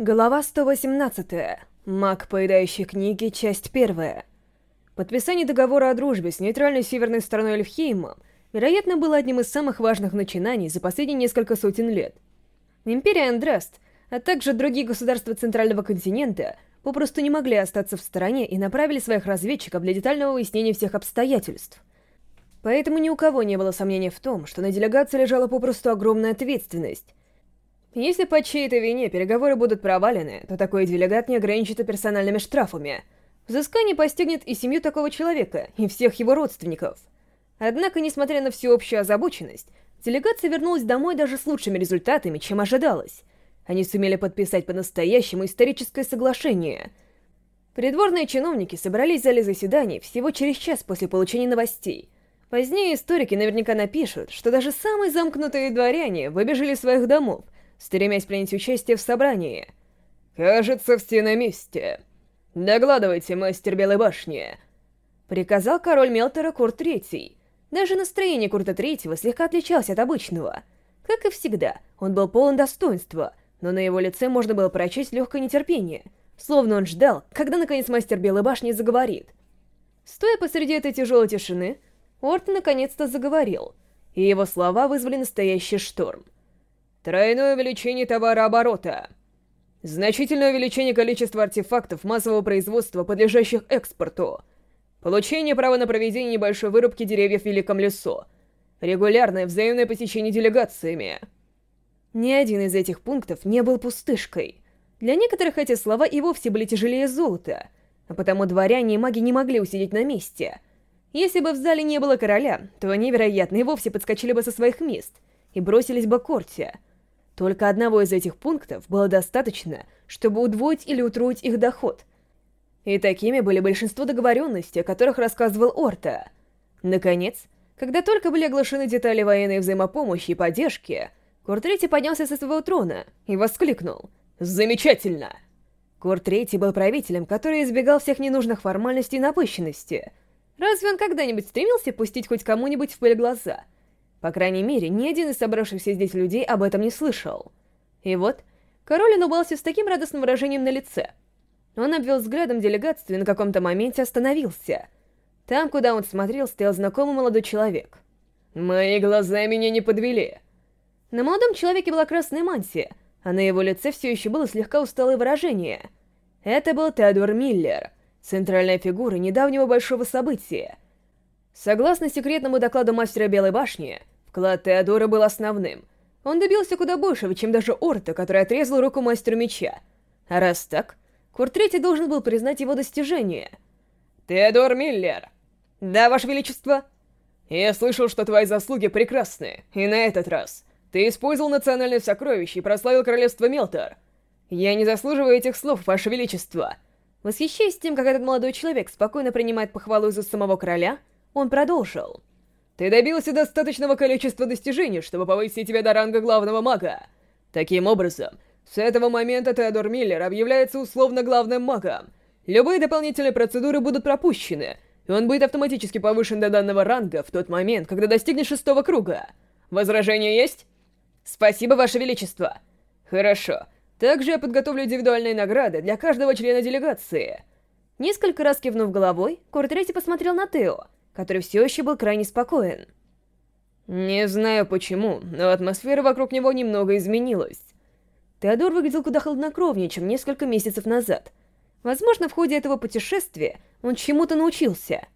Глава 118. Маг, поедающий книги, часть первая. Подписание договора о дружбе с нейтральной северной стороной Эльфхейма, вероятно, было одним из самых важных начинаний за последние несколько сотен лет. Империя Андраст, а также другие государства Центрального континента попросту не могли остаться в стороне и направили своих разведчиков для детального выяснения всех обстоятельств. Поэтому ни у кого не было сомнений в том, что на делегации лежала попросту огромная ответственность, если по чьей-то вине переговоры будут провалены, то такой делегат не ограничится персональными штрафами. Взыскание постигнет и семью такого человека, и всех его родственников. Однако, несмотря на всеобщую озабоченность, делегация вернулась домой даже с лучшими результатами, чем ожидалось. Они сумели подписать по-настоящему историческое соглашение. Придворные чиновники собрались в зале заседаний всего через час после получения новостей. Позднее историки наверняка напишут, что даже самые замкнутые дворяне выбежали из своих домов — стремясь принять участие в собрании. «Кажется, все на месте. Догладывайте, мастер Белой Башни!» Приказал король Мелтора Курт Третий. Даже настроение Курта Третьего слегка отличалось от обычного. Как и всегда, он был полон достоинства, но на его лице можно было прочесть легкое нетерпение, словно он ждал, когда наконец мастер Белой Башни заговорит. Стоя посреди этой тяжелой тишины, Орт наконец-то заговорил, и его слова вызвали настоящий шторм — Тройное увеличение товарооборота. Значительное увеличение количества артефактов массового производства, подлежащих экспорту. Получение права на проведение небольшой вырубки деревьев в Великом лесу. Регулярное взаимное посещение делегациями. Ни один из этих пунктов не был пустышкой. Для некоторых эти слова и вовсе были тяжелее золота, а потому дворяне и маги не могли усидеть на месте. Если бы в зале не было короля, то они, вероятно, и вовсе подскочили бы со своих мест и бросились бы к Корте — только одного из этих пунктов было достаточно, чтобы удвоить или утроить их доход. И такими были большинство договоренностей, о которых рассказывал Орта. Наконец, когда только были оглашены детали военной взаимопомощи и поддержки, Курт Третий поднялся со своего трона и воскликнул «Замечательно!». Курт Третий был правителем, который избегал всех ненужных формальностей и напыщенности. Разве он когда-нибудь стремился пустить хоть кому-нибудь в пыль глаза — по крайней мере, ни один из собравшихся здесь людей об этом не слышал. И вот, король улыбался с таким радостным выражением на лице. Он обвел взглядом делегацию и на каком-то моменте остановился. Там, куда он смотрел, стоял знакомый молодой человек. «Мои глаза меня не подвели!» На молодом человеке была красная мантия, а на его лице все еще было слегка усталое выражение. Это был Теодор Миллер, центральная фигура недавнего большого события — Согласно секретному докладу мастера Белой Башни, вклад Теодора был основным. Он добился куда большего, чем даже Орта, который отрезал руку мастеру меча. А раз так, Курт Третий должен был признать его достижение. «Теодор Миллер!» «Да, Ваше Величество!» «Я слышал, что твои заслуги прекрасны, и на этот раз ты использовал национальное сокровище и прославил королевство Мелтор. Я не заслуживаю этих слов, Ваше Величество!» Восхищаясь тем, как этот молодой человек спокойно принимает похвалу из самого короля, он продолжил. «Ты добился достаточного количества достижений, чтобы повысить тебя до ранга главного мага. Таким образом, с этого момента Теодор Миллер объявляется условно главным магом. Любые дополнительные процедуры будут пропущены, и он будет автоматически повышен до данного ранга в тот момент, когда достигнет шестого круга. Возражения есть? Спасибо, Ваше Величество. Хорошо. Также я подготовлю индивидуальные награды для каждого члена делегации. Несколько раз кивнув головой, Кортрети посмотрел на Тео, который все еще был крайне спокоен. Не знаю почему, но атмосфера вокруг него немного изменилась. Теодор выглядел куда хладнокровнее, чем несколько месяцев назад. Возможно, в ходе этого путешествия он чему-то научился.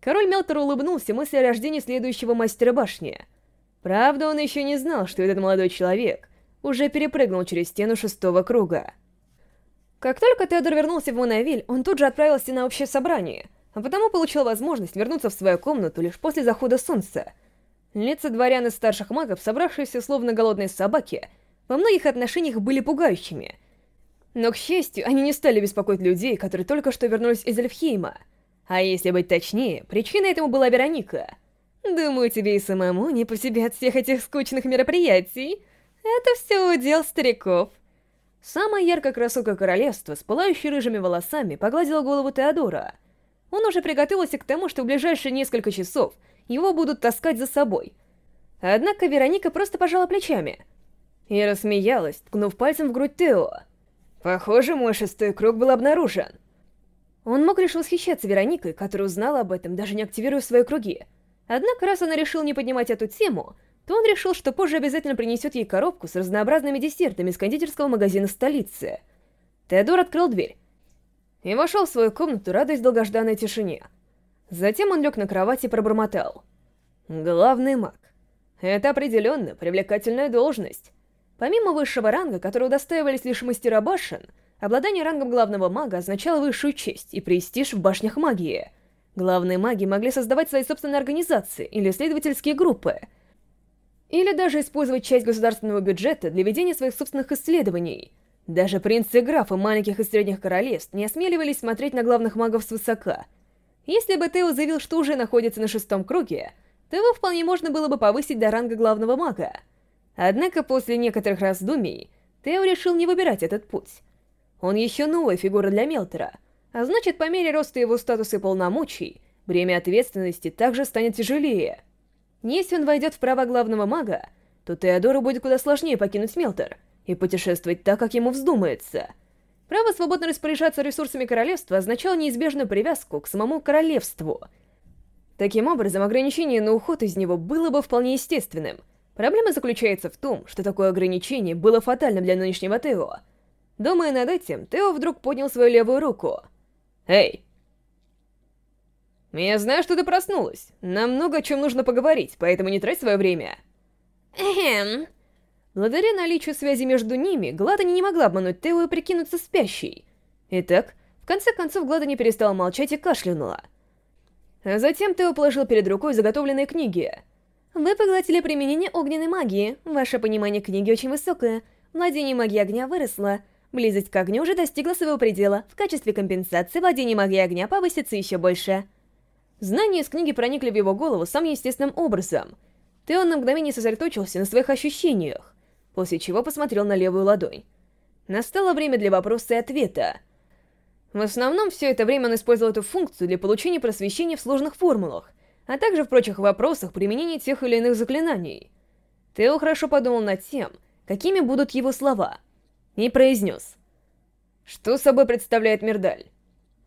Король Мелтор улыбнулся мысли о рождении следующего мастера башни. Правда, он еще не знал, что этот молодой человек уже перепрыгнул через стену шестого круга. Как только Теодор вернулся в Монавиль, он тут же отправился на общее собрание — а потому получил возможность вернуться в свою комнату лишь после захода солнца. Лица дворян и старших магов, собравшиеся словно голодные собаки, во многих отношениях были пугающими. Но, к счастью, они не стали беспокоить людей, которые только что вернулись из Эльфхейма. А если быть точнее, причиной этому была Вероника. Думаю, тебе и самому не по себе от всех этих скучных мероприятий. Это все удел стариков. Самая яркая красотка королевства с пылающей рыжими волосами погладила голову Теодора — он уже приготовился к тому, что в ближайшие несколько часов его будут таскать за собой. Однако Вероника просто пожала плечами и рассмеялась, ткнув пальцем в грудь Тео. Похоже, мой шестой круг был обнаружен. Он мог лишь восхищаться Вероникой, которая узнала об этом, даже не активируя свои круги. Однако, раз она решил не поднимать эту тему, то он решил, что позже обязательно принесет ей коробку с разнообразными десертами из кондитерского магазина столицы. Теодор открыл дверь и вошел в свою комнату, радуясь долгожданной тишине. Затем он лег на кровать и пробормотал. «Главный маг. Это определенно привлекательная должность. Помимо высшего ранга, который удостаивались лишь мастера башен, обладание рангом главного мага означало высшую честь и престиж в башнях магии. Главные маги могли создавать свои собственные организации или исследовательские группы, или даже использовать часть государственного бюджета для ведения своих собственных исследований. Даже принцы и графы маленьких и средних королевств не осмеливались смотреть на главных магов свысока. Если бы Тео заявил, что уже находится на шестом круге, то его вполне можно было бы повысить до ранга главного мага. Однако после некоторых раздумий, Тео решил не выбирать этот путь. Он еще новая фигура для Мелтера, а значит, по мере роста его статуса и полномочий, бремя ответственности также станет тяжелее. Если он войдет в права главного мага, то Теодору будет куда сложнее покинуть Мелтер и путешествовать так, как ему вздумается. Право свободно распоряжаться ресурсами королевства означало неизбежную привязку к самому королевству — Таким образом, ограничение на уход из него было бы вполне естественным. Проблема заключается в том, что такое ограничение было фатальным для нынешнего Тео. Думая над этим, Тео вдруг поднял свою левую руку. «Эй!» «Я знаю, что ты проснулась. Нам много о чем нужно поговорить, поэтому не трать свое время». Эхм. Благодаря наличию связи между ними, Гладани не могла обмануть Тео и прикинуться спящей. Итак, в конце концов Гладани перестала молчать и кашлянула. А затем Тео положил перед рукой заготовленные книги. Вы поглотили применение огненной магии. Ваше понимание книги очень высокое. Владение магией огня выросло. Близость к огню уже достигла своего предела. В качестве компенсации владение магией огня повысится еще больше. Знания из книги проникли в его голову самым естественным образом. Тео на мгновение сосредоточился на своих ощущениях, после чего посмотрел на левую ладонь. Настало время для вопроса и ответа. В основном, все это время он использовал эту функцию для получения просвещения в сложных формулах, а также в прочих вопросах применения тех или иных заклинаний. Тео хорошо подумал над тем, какими будут его слова, и произнес. Что собой представляет Мирдаль?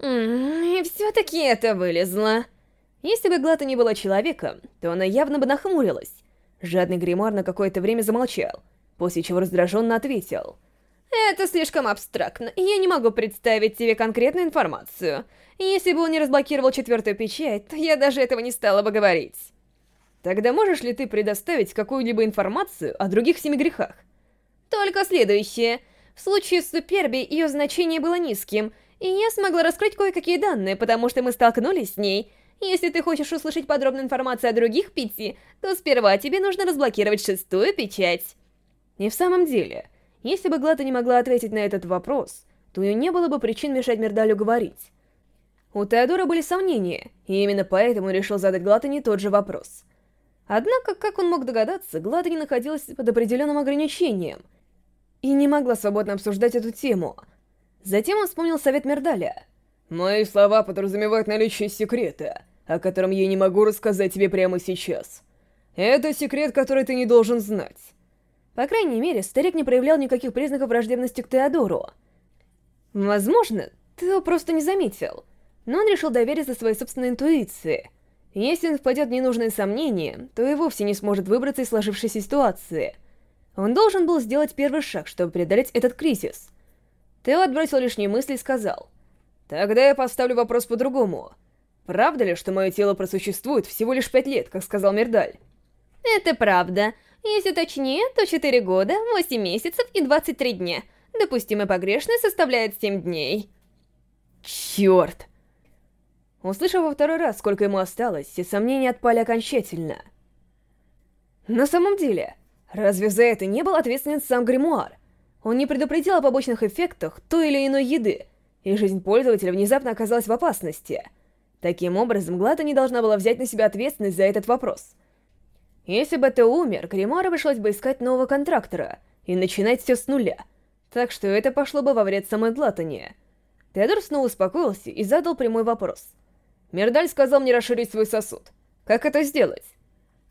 И все-таки это вылезло. Если бы Глата не была человеком, то она явно бы нахмурилась. Жадный гримуар на какое-то время замолчал, после чего раздраженно ответил — это слишком абстрактно, я не могу представить тебе конкретную информацию. Если бы он не разблокировал четвертую печать, то я даже этого не стала бы говорить. Тогда можешь ли ты предоставить какую-либо информацию о других семи грехах? Только следующее. В случае с Суперби ее значение было низким, и я смогла раскрыть кое-какие данные, потому что мы столкнулись с ней. Если ты хочешь услышать подробную информацию о других пяти, то сперва тебе нужно разблокировать шестую печать. И в самом деле, если бы Глата не могла ответить на этот вопрос, то у нее не было бы причин мешать Мирдалю говорить. У Теодора были сомнения, и именно поэтому решил задать Глатане тот же вопрос. Однако, как он мог догадаться, Глата не находилась под определенным ограничением и не могла свободно обсуждать эту тему. Затем он вспомнил совет Мирдаля. «Мои слова подразумевают наличие секрета, о котором я не могу рассказать тебе прямо сейчас. Это секрет, который ты не должен знать. По крайней мере, старик не проявлял никаких признаков враждебности к Теодору. Возможно, Тео просто не заметил, но он решил довериться своей собственной интуиции. Если он впадет в ненужные сомнения, то и вовсе не сможет выбраться из сложившейся ситуации. Он должен был сделать первый шаг, чтобы преодолеть этот кризис. Тео отбросил лишние мысли и сказал, «Тогда я поставлю вопрос по-другому. Правда ли, что мое тело просуществует всего лишь пять лет, как сказал Мирдаль?» «Это правда. Если точнее, то 4 года, 8 месяцев и 23 дня. Допустимая погрешность составляет 7 дней. Черт! Услышав во второй раз, сколько ему осталось, все сомнения отпали окончательно. На самом деле, разве за это не был ответственен сам Гримуар? Он не предупредил о побочных эффектах той или иной еды, и жизнь пользователя внезапно оказалась в опасности. Таким образом, Глата не должна была взять на себя ответственность за этот вопрос — если бы ты умер, Гримуару пришлось бы искать нового контрактора и начинать все с нуля. Так что это пошло бы во вред самой Глатани. Теодор снова успокоился и задал прямой вопрос. Мирдаль сказал мне расширить свой сосуд. Как это сделать?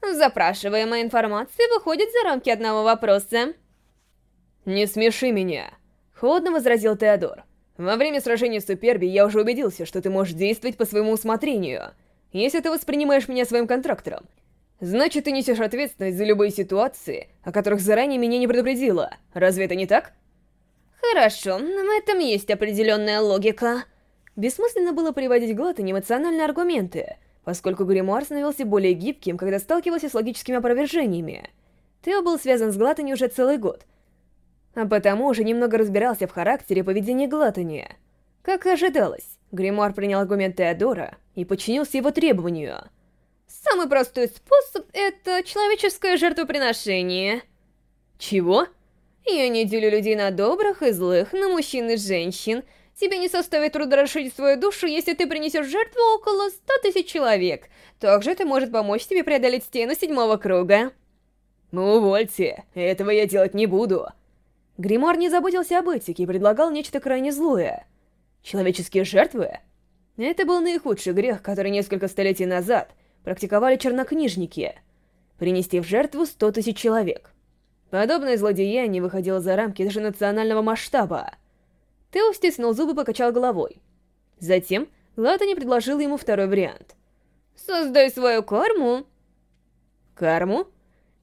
Запрашиваемая информация выходит за рамки одного вопроса. Не смеши меня. Холодно возразил Теодор. Во время сражения с Суперби я уже убедился, что ты можешь действовать по своему усмотрению. Если ты воспринимаешь меня своим контрактором, значит ты несешь ответственность за любые ситуации, о которых заранее меня не предупредила. Разве это не так? Хорошо, в этом есть определенная логика. Бессмысленно было приводить Глатту эмоциональные аргументы, поскольку гримуар становился более гибким, когда сталкивался с логическими опровержениями. Тео был связан с Глаттани уже целый год, а потому уже немного разбирался в характере и поведении Глаттани. Как и ожидалось, гримуар принял аргумент Теодора и подчинился его требованию. Самый простой способ — это человеческое жертвоприношение. Чего? Я не делю людей на добрых и злых, на мужчин и женщин — Тебе не составит труда расширить свою душу, если ты принесешь жертву около 100 тысяч человек. Также это может помочь тебе преодолеть стену седьмого круга. Ну, увольте, этого я делать не буду. Гримуар не заботился об этике и предлагал нечто крайне злое. Человеческие жертвы? Это был наихудший грех, который несколько столетий назад практиковали чернокнижники. Принести в жертву 100 тысяч человек. Подобное злодеяние выходило за рамки даже национального масштаба. Тео стиснул зубы и покачал головой. Затем Латани предложил ему второй вариант. «Создай свою карму». «Карму?»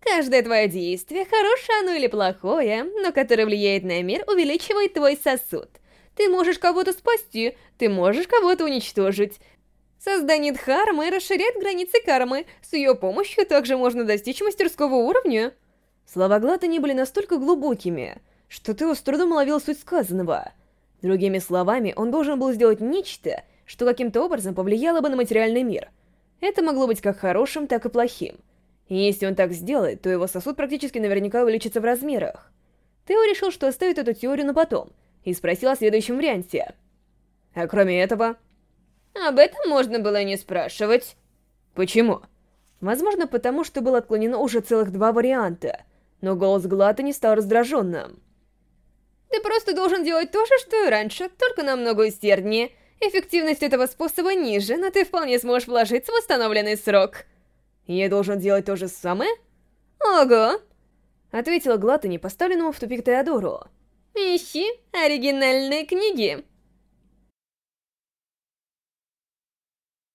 «Каждое твое действие, хорошее оно или плохое, но которое влияет на мир, увеличивает твой сосуд. Ты можешь кого-то спасти, ты можешь кого-то уничтожить. Создание дхармы расширяет границы кармы, с ее помощью также можно достичь мастерского уровня». Слова Глатани были настолько глубокими, что Тео с трудом уловил суть сказанного — Другими словами, он должен был сделать нечто, что каким-то образом повлияло бы на материальный мир. Это могло быть как хорошим, так и плохим. И если он так сделает, то его сосуд практически наверняка увеличится в размерах. Тео решил, что оставит эту теорию на потом, и спросил о следующем варианте. А кроме этого... Об этом можно было не спрашивать. Почему? Возможно, потому что было отклонено уже целых два варианта, но голос Глата не стал раздраженным. Ты просто должен делать то же, что и раньше, только намного усерднее. Эффективность этого способа ниже, но ты вполне сможешь вложиться в восстановленный срок. Я должен делать то же самое? Ого! Ответила Глаттани, поставленному в тупик Теодору. Ищи оригинальные книги.